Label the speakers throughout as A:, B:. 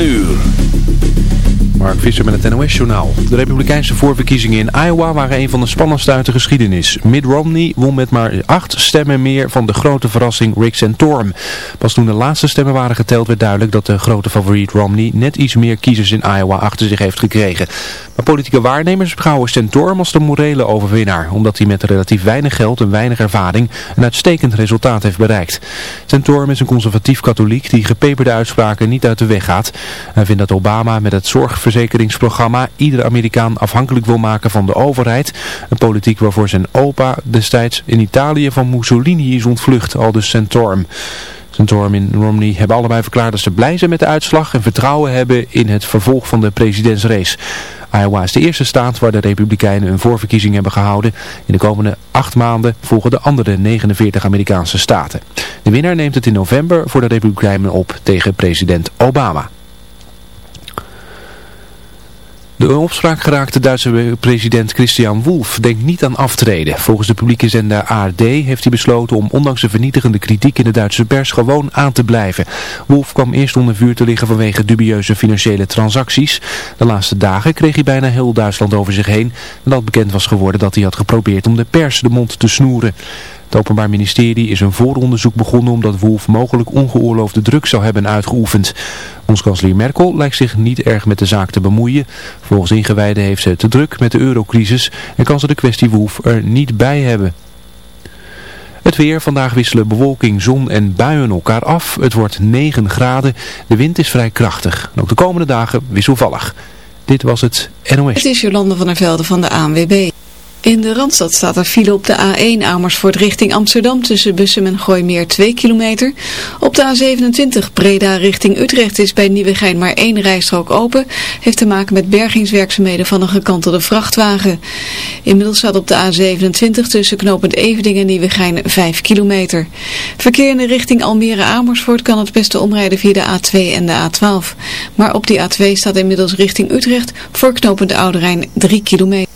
A: uur. Mark Visser met het NOS-journaal. De republikeinse voorverkiezingen in Iowa waren een van de spannendste uit de geschiedenis. Mitt Romney won met maar acht stemmen meer van de grote verrassing Rick Santorum. Pas toen de laatste stemmen waren geteld werd duidelijk dat de grote favoriet Romney net iets meer kiezers in Iowa achter zich heeft gekregen. Maar politieke waarnemers beschouwen Santorum als de morele overwinnaar, omdat hij met relatief weinig geld en weinig ervaring een uitstekend resultaat heeft bereikt. Santorum is een conservatief katholiek die gepeperde uitspraken niet uit de weg gaat. Hij vindt dat Obama met het zorgverzekeringsprogramma iedere Amerikaan afhankelijk wil maken van de overheid. Een politiek waarvoor zijn opa destijds in Italië van Mussolini is ontvlucht, al dus Santorum. Santorum en Romney hebben allebei verklaard dat ze blij zijn met de uitslag en vertrouwen hebben in het vervolg van de presidentsrace. Iowa is de eerste staat waar de Republikeinen een voorverkiezing hebben gehouden. In de komende acht maanden volgen de andere 49 Amerikaanse staten. De winnaar neemt het in november voor de Republikeinen op tegen president Obama. De opspraak geraakte Duitse president Christian Wolff denkt niet aan aftreden. Volgens de publieke zender ARD heeft hij besloten om ondanks de vernietigende kritiek in de Duitse pers gewoon aan te blijven. Wolff kwam eerst onder vuur te liggen vanwege dubieuze financiële transacties. De laatste dagen kreeg hij bijna heel Duitsland over zich heen nadat bekend was geworden dat hij had geprobeerd om de pers de mond te snoeren. Het Openbaar Ministerie is een vooronderzoek begonnen omdat Wolf mogelijk ongeoorloofde druk zou hebben uitgeoefend. Ons kanselier Merkel lijkt zich niet erg met de zaak te bemoeien. Volgens ingewijden heeft ze te druk met de eurocrisis en kan ze de kwestie Wolf er niet bij hebben. Het weer, vandaag wisselen bewolking, zon en buien elkaar af. Het wordt 9 graden, de wind is vrij krachtig. En ook de komende dagen wisselvallig. Dit was het NOS.
B: Het is Jolande van der Velde van de ANWB. In de Randstad staat er file op de A1 Amersfoort richting Amsterdam tussen Bussum en Gooimeer 2 kilometer. Op de A27 Breda richting Utrecht is bij Nieuwegein maar één rijstrook open. Heeft te maken met bergingswerkzaamheden van een gekantelde vrachtwagen. Inmiddels staat op de A27 tussen knooppunt Evening en Nieuwegein 5 kilometer. Verkeer in de richting Almere Amersfoort kan het beste omrijden via de A2 en de A12. Maar op die A2 staat inmiddels richting Utrecht voor knooppunt Oude Rijn 3 kilometer.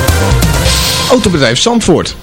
C: Autobedrijf Zandvoort.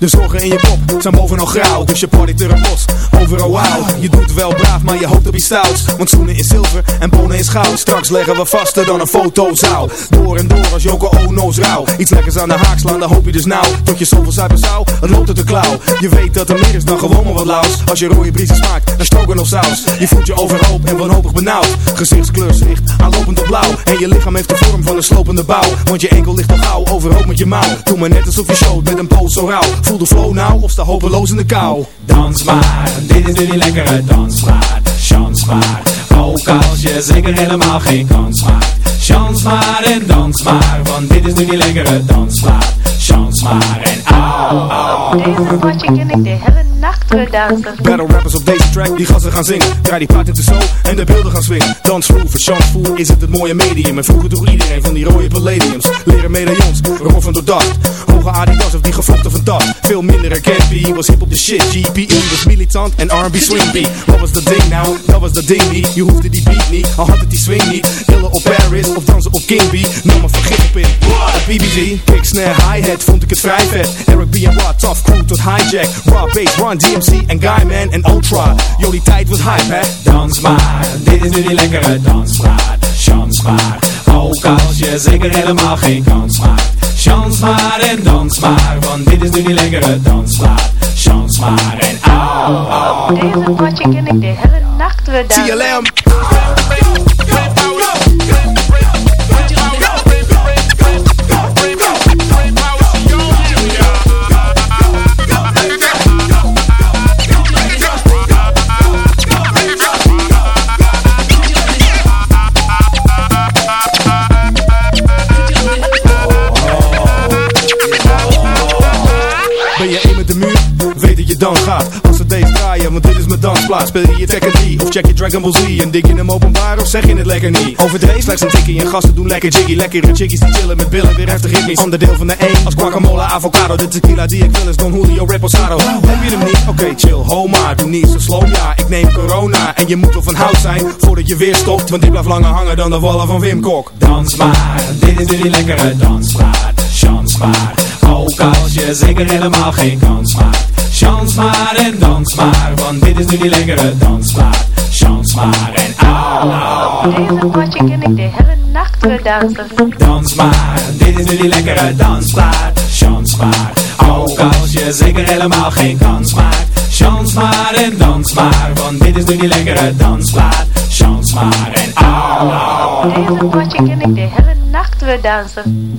D: De
E: zorgen in je kop zijn bovenal grauw, dus je partyt er een bos. Overal wauw, je doet wel braaf, maar je hoopt op iets stouts. Want schoenen in zilver en bonen in goud. Straks leggen we vaster dan een fotozaal. Door en door als Joko Ono's rauw. Iets lekkers aan de haak slaan, dan hoop je dus nou. Tot je zoveel zuipen zou, het loopt uit de klauw. Je weet dat er meer is dan gewoon maar wat laus. Als je rode briesen smaakt, Je voelt je overhoop en wanhopig benauwd. Gezichtskleur zwicht, aanlopend op blauw. En je lichaam heeft de vorm van een slopende bouw. Want je enkel ligt al gauw, overhoop met je mouw. Doe maar net alsof je showt met een poot zo rauw. Voel de flow nou of sta hopeloos in de kou.
F: Dans maar, dit is nu die lekkere dansmaat. Chans maar, ook als je zeker helemaal geen kans maakt. Chans maar en dans maar, want dit is nu die lekkere dansmaat. Chans maar en
D: deze potje ken ik de hele nacht.
E: Battle rappers op deze track, die gassen gaan zingen. Draai die plaat in de zo en de beelden gaan swingen. Dansvloer, verchansvoer is het het mooie medium. En vroeger door iedereen van die rode palladiums. Leren medaillons, roffen door dacht. Hoge Adidas of die gevlochten van dat. Veel minder herkend, wie was hip op de shit. GPE was militant en R&B swing. Wat was dat ding nou? Dat was dat ding niet. Je hoefde die beat niet, al had het die swing niet. Illen op Paris of dansen op King B. Nam maar vergif op in. BBG, kick, snare, hi-hat, vond ik het vrij vet. Eric B en Rod, tough crew tot hijack. Raw bass, Run DMC en Guyman en Ultra. Jullie tijd was hype, hè?
F: Dans maar, dit is nu die lekkere dansmaat. Chans maar, ook als je zeker helemaal geen kans maakt. Chans maar en dans maar, want dit is nu die lekkere dansmaat. Chans maar en au, au.
D: Deze potje ken ik de hele nacht weer dansen.
E: Dan gaat. Als ze deze draaien, want dit is mijn dansplaats. Speel je je Tekken 3 of check je Dragon Ball Z En dik je hem openbaar of zeg je het lekker niet? Overdreven slechts een tikkie en gasten doen lekker jiggy. Lekkere chickies die chillen met billen, weer heftig ritmisch Ander van de E als guacamole, avocado. De tequila die ik wil is Don Julio Reposado. Heb je hem niet? Oké chill, ho maar Doe niet zo slow, ja. Ik neem corona en je moet wel van hout zijn Voordat je weer stopt, want dit blijft langer hangen dan de wallen van Wim Kok.
F: Dans maar, dit is nu die lekkere dansmaat. Chans maar, ook als je zeker helemaal geen kans maakt. Chans maar en dans maar, want dit is nu die lekkere dansmaat. Chans maar en au, au.
D: Deze potje ken ik de hele nacht weer dansen.
F: Dans maar, dit is nu die lekkere dansplaat. Chans maar, ook als je zeker helemaal geen kans maakt. Chans maar en dans maar, want dit is nu die lekkere dansplaat. Chans maar en au, au.
D: Deze potje ken ik de hele nacht weer dansen.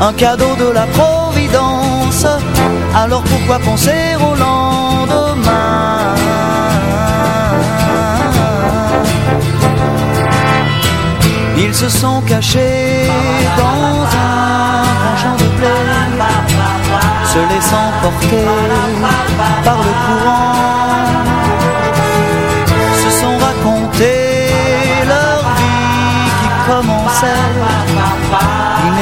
G: un cadeau de la Providence. Alors pourquoi penser au lendemain Ils se sont cachés dans un grand champ de blé se laissant porter par le courant,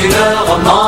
G: C'est une romance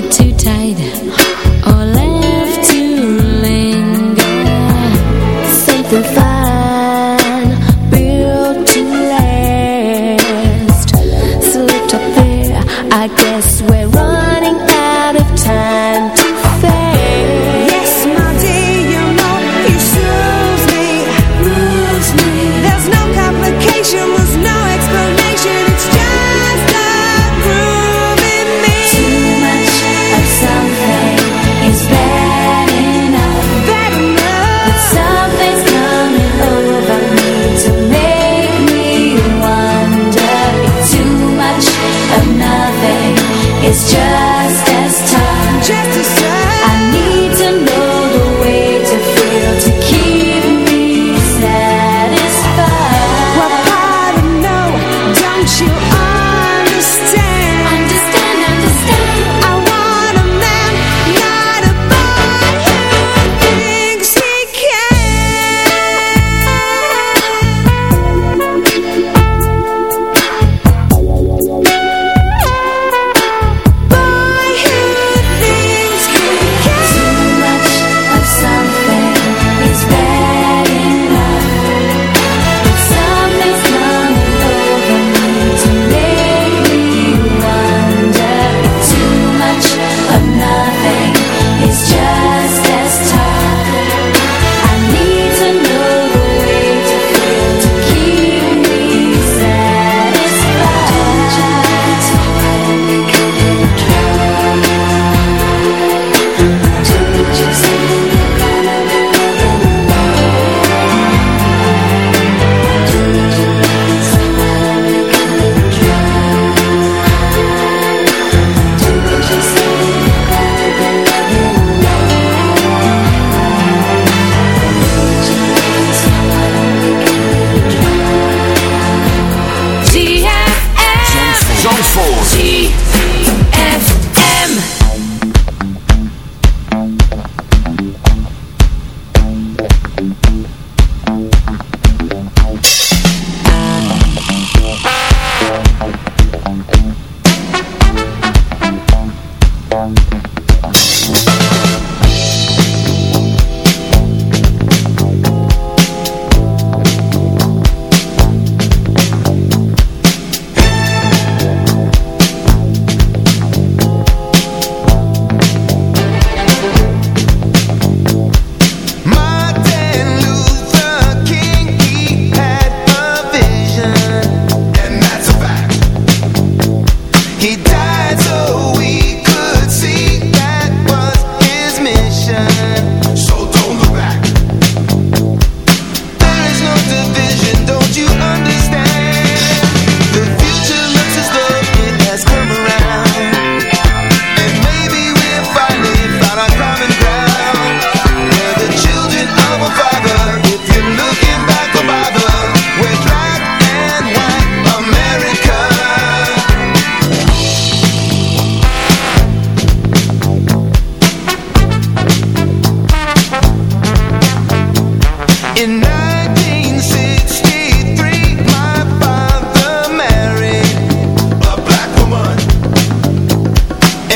H: me to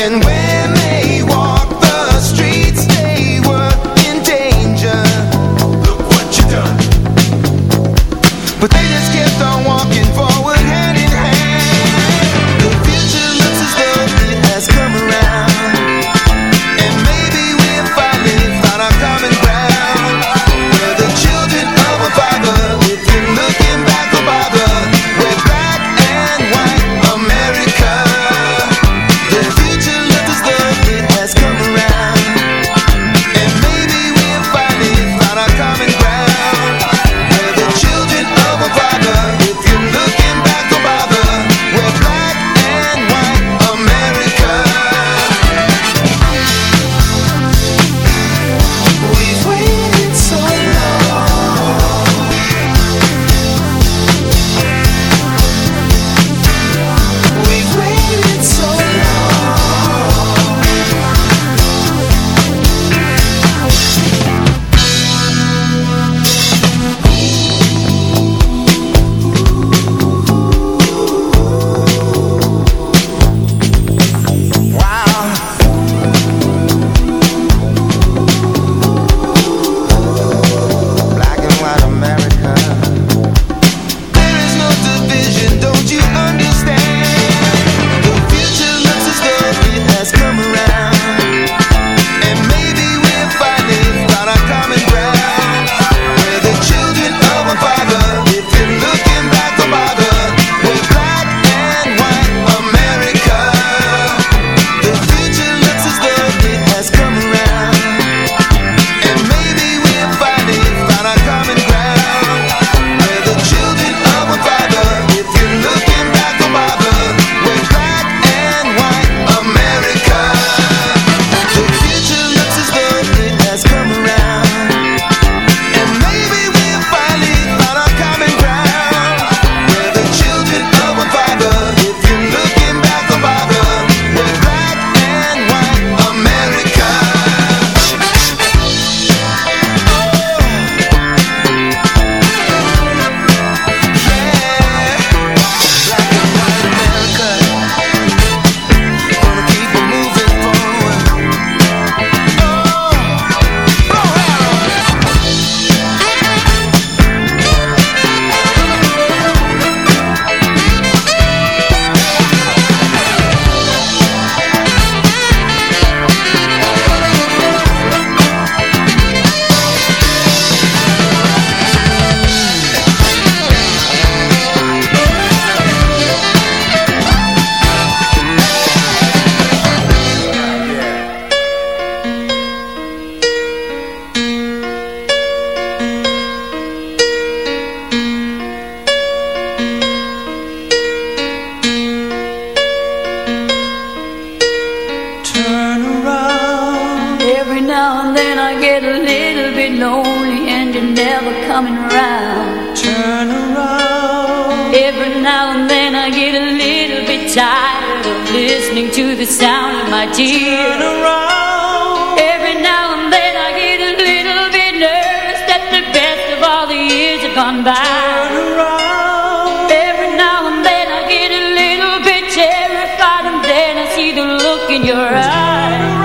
H: And when in your eyes.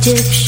I: Egypt.